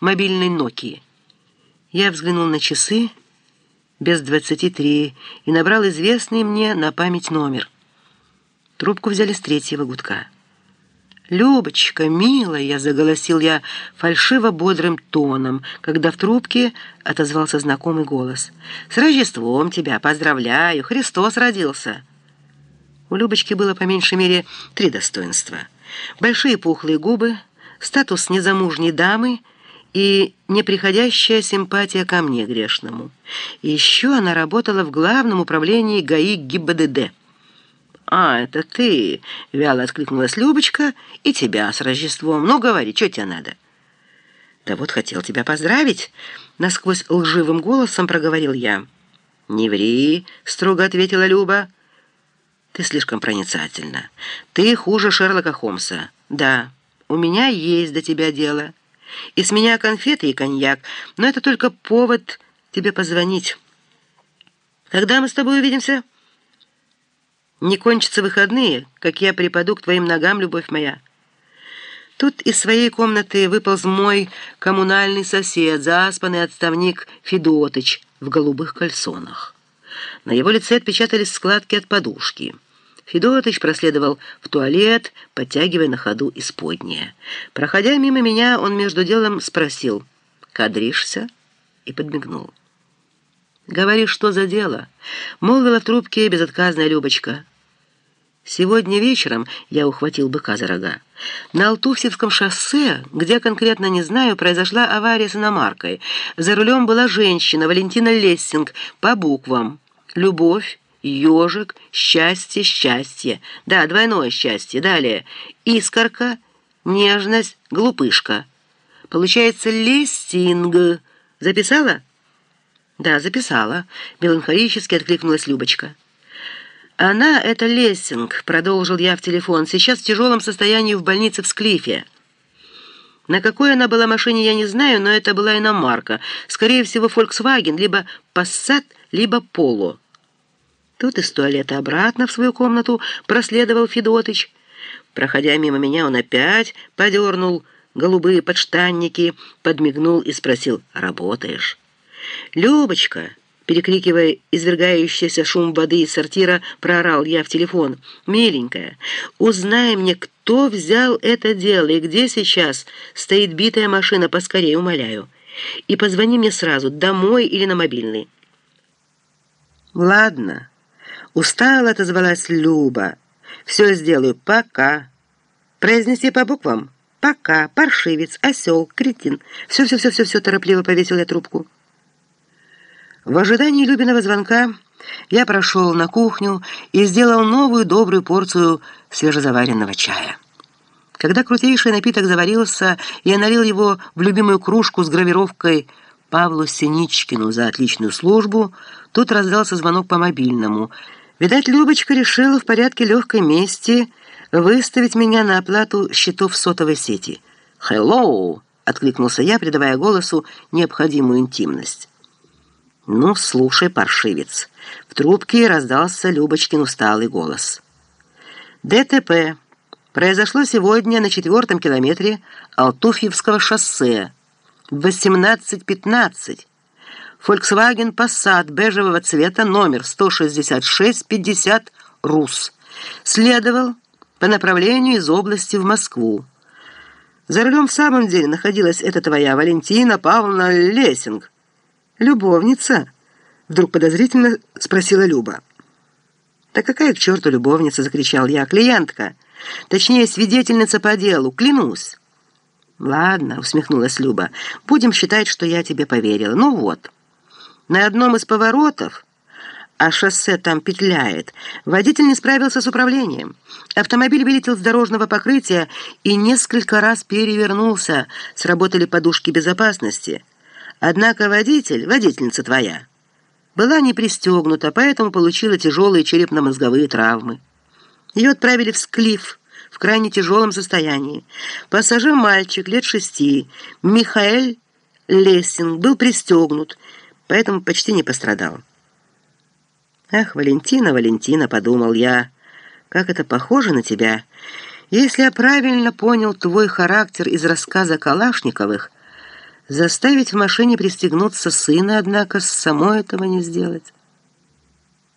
мобильной Нокии. Я взглянул на часы без двадцати три и набрал известный мне на память номер. Трубку взяли с третьего гудка. «Любочка, милая!» — заголосил я фальшиво-бодрым тоном, когда в трубке отозвался знакомый голос. «С Рождеством тебя! Поздравляю! Христос родился!» У Любочки было по меньшей мере три достоинства. Большие пухлые губы, статус незамужней дамы и неприходящая симпатия ко мне грешному. Еще она работала в главном управлении ГАИ ГИБДД. «А, это ты!» — вяло откликнулась Любочка. «И тебя с Рождеством. Ну, говори, что тебе надо?» «Да вот хотел тебя поздравить!» — насквозь лживым голосом проговорил я. «Не ври!» — строго ответила Люба. «Ты слишком проницательна. Ты хуже Шерлока Холмса. Да, у меня есть до тебя дело. И с меня конфеты и коньяк, но это только повод тебе позвонить. Когда мы с тобой увидимся?» Не кончатся выходные, как я припаду к твоим ногам, любовь моя. Тут из своей комнаты выполз мой коммунальный сосед, заспанный отставник Федотыч в голубых кальсонах. На его лице отпечатались складки от подушки. Федотыч проследовал в туалет, подтягивая на ходу исподнее. Проходя мимо меня, он между делом спросил «Кадришься?» и подмигнул. «Говори, что за дело?» — молвила в трубке безотказная Любочка. «Сегодня вечером я ухватил быка за рога. На Алтуфьевском шоссе, где конкретно не знаю, произошла авария с иномаркой. За рулем была женщина, Валентина Лессинг, по буквам. Любовь, ежик, счастье, счастье. Да, двойное счастье. Далее. Искорка, нежность, глупышка. Получается Лессинг. Записала?» «Да, записала», — меланхолически откликнулась Любочка. «Она — это Лессинг», — продолжил я в телефон, «сейчас в тяжелом состоянии в больнице в Склифе». На какой она была машине, я не знаю, но это была иномарка. Скорее всего, Volkswagen, либо Passat, либо Polo. Тут из туалета обратно в свою комнату проследовал Федотыч. Проходя мимо меня, он опять подернул голубые подштанники, подмигнул и спросил «Работаешь?» «Любочка!» Перекрикивая извергающийся шум воды из сортира, проорал я в телефон. «Миленькая, узнай мне, кто взял это дело и где сейчас стоит битая машина, поскорее, умоляю. И позвони мне сразу, домой или на мобильный». «Ладно». Устала отозвалась Люба. «Все сделаю. Пока». «Произнеси по буквам». «Пока. Паршивец. Осел. Кретин». «Все-все-все-все-все», торопливо повесил я трубку. В ожидании Любиного звонка я прошел на кухню и сделал новую добрую порцию свежезаваренного чая. Когда крутейший напиток заварился, я налил его в любимую кружку с гравировкой Павлу Синичкину за отличную службу. Тут раздался звонок по мобильному. Видать, Любочка решила в порядке легкой мести выставить меня на оплату счетов сотовой сети. «Хеллоу!» — откликнулся я, придавая голосу необходимую интимность. «Ну, слушай, паршивец!» В трубке раздался Любочкин усталый голос. «ДТП. Произошло сегодня на четвертом километре Алтуфьевского шоссе. В 18.15. Volkswagen Passat бежевого цвета номер 16650 РУС. Следовал по направлению из области в Москву. За рулем в самом деле находилась эта твоя Валентина Павловна Лессинг». «Любовница?» — вдруг подозрительно спросила Люба. «Да какая к черту любовница?» — закричал я. «Клиентка! Точнее, свидетельница по делу, клянусь!» «Ладно», — усмехнулась Люба, — «будем считать, что я тебе поверила. Ну вот, на одном из поворотов, а шоссе там петляет, водитель не справился с управлением. Автомобиль вылетел с дорожного покрытия и несколько раз перевернулся, сработали подушки безопасности». Однако водитель, водительница твоя, была не пристегнута, поэтому получила тяжелые черепно-мозговые травмы. Ее отправили в Склиф в крайне тяжелом состоянии. Пассажир мальчик лет шести, Михаэль Лессинг, был пристегнут, поэтому почти не пострадал. «Ах, Валентина, Валентина», — подумал я, — «как это похоже на тебя. Если я правильно понял твой характер из рассказа Калашниковых, Заставить в машине пристегнуться сына, однако, само этого не сделать.